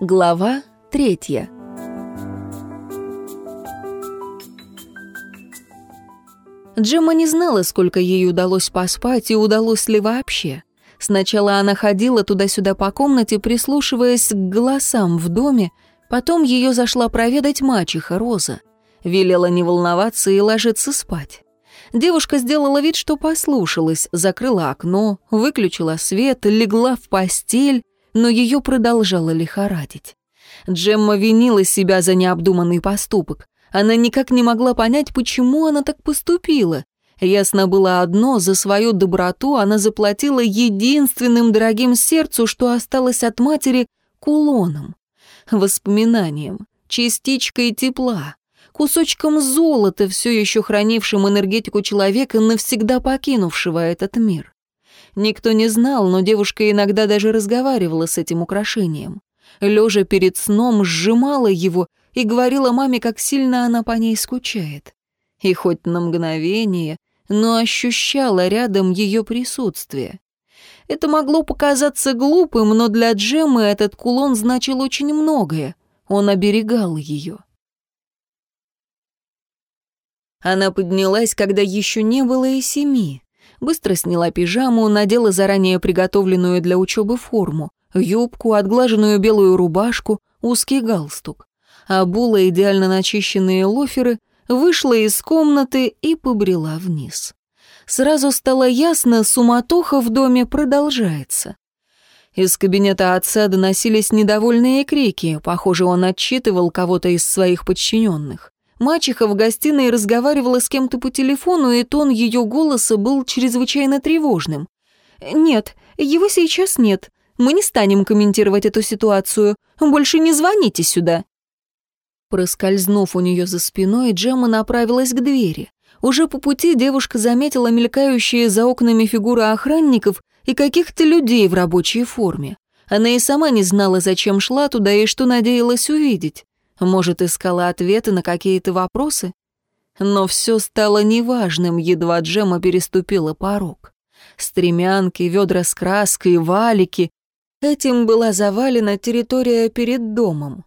Глава третья. Джемма не знала, сколько ей удалось поспать и удалось ли вообще. Сначала она ходила туда-сюда по комнате, прислушиваясь к голосам в доме, потом ее зашла проведать мачеха Роза. Велела не волноваться и ложиться спать. Девушка сделала вид, что послушалась, закрыла окно, выключила свет, легла в постель, но ее продолжало лихорадить. Джемма винила себя за необдуманный поступок. Она никак не могла понять, почему она так поступила. Ясно было одно, за свою доброту она заплатила единственным дорогим сердцу, что осталось от матери, кулоном, воспоминанием, частичкой тепла, кусочком золота, все еще хранившим энергетику человека, навсегда покинувшего этот мир. Никто не знал, но девушка иногда даже разговаривала с этим украшением. Лежа перед сном, сжимала его и говорила маме, как сильно она по ней скучает. И хоть на мгновение, но ощущала рядом ее присутствие. Это могло показаться глупым, но для Джеммы этот кулон значил очень многое. Он оберегал ее. Она поднялась, когда еще не было и семи. Быстро сняла пижаму, надела заранее приготовленную для учебы форму, юбку, отглаженную белую рубашку, узкий галстук. Обула идеально начищенные лоферы, вышла из комнаты и побрела вниз. Сразу стало ясно, суматоха в доме продолжается. Из кабинета отца доносились недовольные крики, похоже, он отчитывал кого-то из своих подчиненных. Мачеха в гостиной разговаривала с кем-то по телефону, и тон ее голоса был чрезвычайно тревожным. «Нет, его сейчас нет. Мы не станем комментировать эту ситуацию. Больше не звоните сюда». Проскользнув у нее за спиной, Джемма направилась к двери. Уже по пути девушка заметила мелькающие за окнами фигуры охранников и каких-то людей в рабочей форме. Она и сама не знала, зачем шла туда и что надеялась увидеть. Может, искала ответы на какие-то вопросы? Но все стало неважным, едва Джема переступила порог. Стремянки, ведра с краской, валики. Этим была завалена территория перед домом.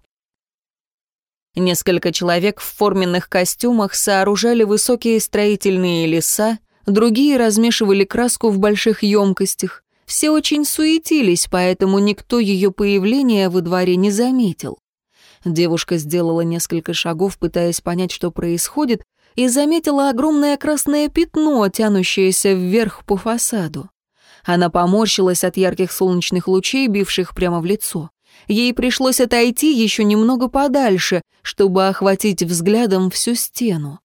Несколько человек в форменных костюмах сооружали высокие строительные леса, другие размешивали краску в больших емкостях. Все очень суетились, поэтому никто ее появления во дворе не заметил. Девушка сделала несколько шагов, пытаясь понять, что происходит, и заметила огромное красное пятно, тянущееся вверх по фасаду. Она поморщилась от ярких солнечных лучей, бивших прямо в лицо. Ей пришлось отойти еще немного подальше, чтобы охватить взглядом всю стену.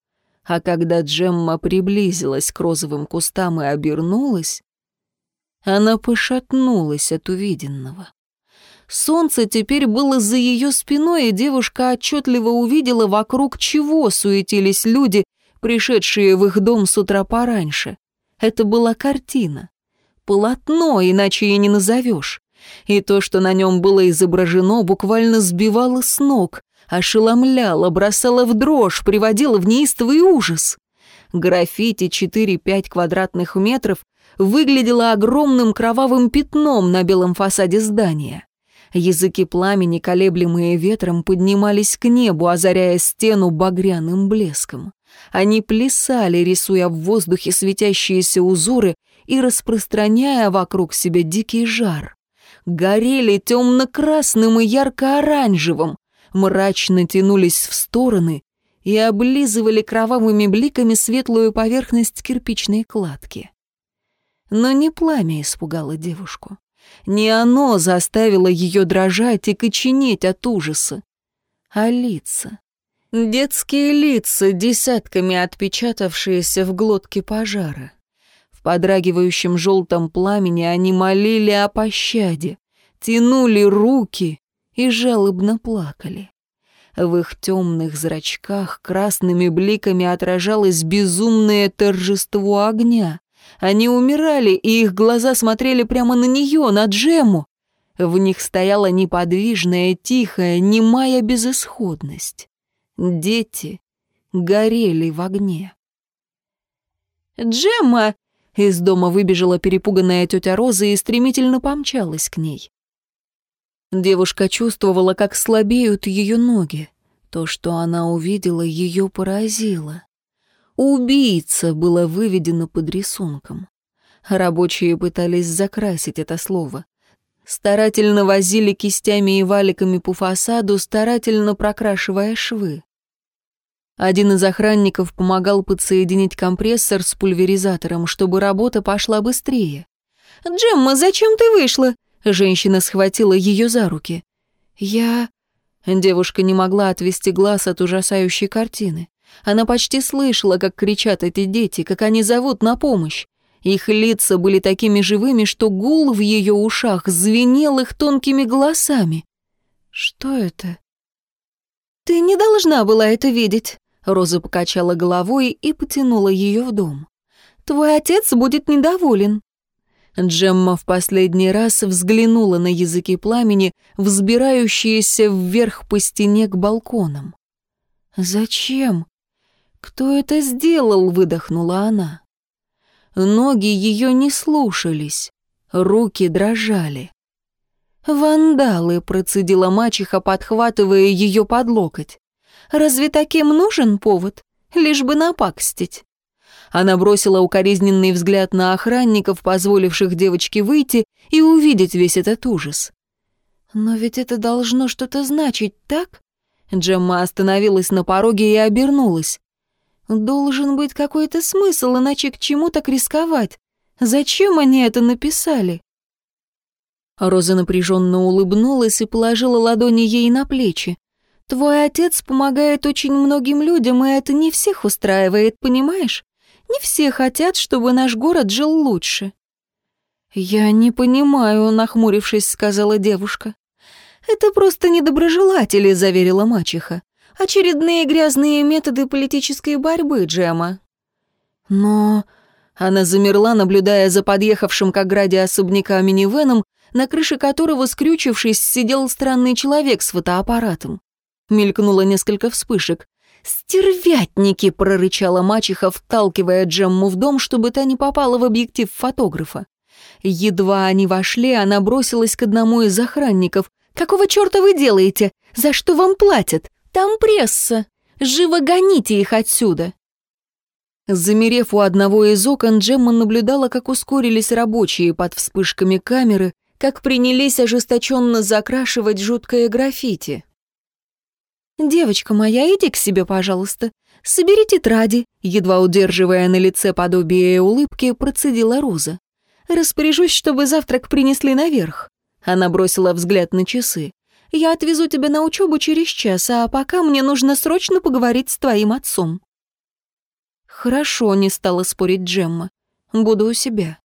А когда Джемма приблизилась к розовым кустам и обернулась, она пошатнулась от увиденного. Солнце теперь было за ее спиной, и девушка отчетливо увидела, вокруг чего суетились люди, пришедшие в их дом с утра пораньше. Это была картина. Полотно, иначе и не назовешь. И то, что на нем было изображено, буквально сбивало с ног, ошеломляло, бросало в дрожь, приводило в неистовый ужас. Граффити 4-5 квадратных метров выглядело огромным кровавым пятном на белом фасаде здания. Языки пламени, колеблемые ветром, поднимались к небу, озаряя стену багряным блеском. Они плясали, рисуя в воздухе светящиеся узоры и распространяя вокруг себя дикий жар. Горели темно-красным и ярко-оранжевым, мрачно тянулись в стороны и облизывали кровавыми бликами светлую поверхность кирпичной кладки. Но не пламя испугало девушку. Не оно заставило ее дрожать и коченеть от ужаса, а лица. Детские лица, десятками отпечатавшиеся в глотке пожара. В подрагивающем желтом пламени они молили о пощаде, тянули руки и жалобно плакали. В их темных зрачках красными бликами отражалось безумное торжество огня. Они умирали, и их глаза смотрели прямо на нее, на Джему. В них стояла неподвижная, тихая, немая безысходность. Дети горели в огне. «Джемма!» Из дома выбежала перепуганная тетя Роза и стремительно помчалась к ней. Девушка чувствовала, как слабеют ее ноги. То, что она увидела, ее поразило. «Убийца» было выведено под рисунком. Рабочие пытались закрасить это слово. Старательно возили кистями и валиками по фасаду, старательно прокрашивая швы. Один из охранников помогал подсоединить компрессор с пульверизатором, чтобы работа пошла быстрее. «Джемма, зачем ты вышла?» Женщина схватила ее за руки. «Я...» Девушка не могла отвести глаз от ужасающей картины. Она почти слышала, как кричат эти дети, как они зовут на помощь. Их лица были такими живыми, что гул в ее ушах звенел их тонкими голосами. «Что это?» «Ты не должна была это видеть», — Роза покачала головой и потянула ее в дом. «Твой отец будет недоволен. Джемма в последний раз взглянула на языки пламени, взбирающиеся вверх по стене к балконам. «Зачем? Кто это сделал?» — выдохнула она. Ноги ее не слушались, руки дрожали. «Вандалы», — процедила мачеха, подхватывая ее под локоть. «Разве таким нужен повод? Лишь бы напакстить». Она бросила укоризненный взгляд на охранников, позволивших девочке выйти и увидеть весь этот ужас. «Но ведь это должно что-то значить, так?» Джемма остановилась на пороге и обернулась. «Должен быть какой-то смысл, иначе к чему так рисковать? Зачем они это написали?» Роза напряженно улыбнулась и положила ладони ей на плечи. «Твой отец помогает очень многим людям, и это не всех устраивает, понимаешь? Не все хотят, чтобы наш город жил лучше». «Я не понимаю», — нахмурившись, сказала девушка. «Это просто недоброжелатели», — заверила мачеха. «Очередные грязные методы политической борьбы, Джема». «Но...» Она замерла, наблюдая за подъехавшим к ограде особняка минивеном, на крыше которого, скрючившись, сидел странный человек с фотоаппаратом. Мелькнуло несколько вспышек. «Стервятники!» — прорычала мачеха, вталкивая Джемму в дом, чтобы та не попала в объектив фотографа. Едва они вошли, она бросилась к одному из охранников. «Какого черта вы делаете? За что вам платят? Там пресса! Живо гоните их отсюда!» Замерев у одного из окон, Джемма наблюдала, как ускорились рабочие под вспышками камеры, как принялись ожесточенно закрашивать жуткое граффити. «Девочка моя, иди к себе, пожалуйста. Собери тетради», едва удерживая на лице подобие улыбки, процедила Роза. «Распоряжусь, чтобы завтрак принесли наверх». Она бросила взгляд на часы. «Я отвезу тебя на учебу через час, а пока мне нужно срочно поговорить с твоим отцом». «Хорошо», — не стала спорить Джемма. «Буду у себя».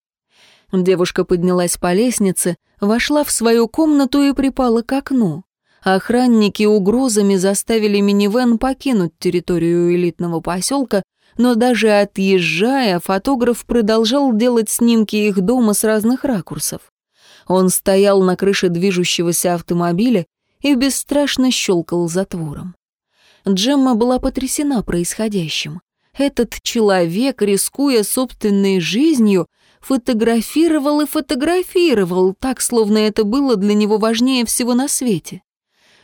Девушка поднялась по лестнице, вошла в свою комнату и припала к окну. Охранники угрозами заставили минивэн покинуть территорию элитного поселка, но даже отъезжая, фотограф продолжал делать снимки их дома с разных ракурсов. Он стоял на крыше движущегося автомобиля и бесстрашно щелкал затвором. Джемма была потрясена происходящим. Этот человек, рискуя собственной жизнью, фотографировал и фотографировал, так, словно это было для него важнее всего на свете.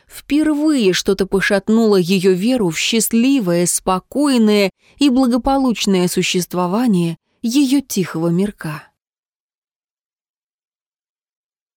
Впервые что-то пошатнуло ее веру в счастливое, спокойное и благополучное существование ее тихого мирка.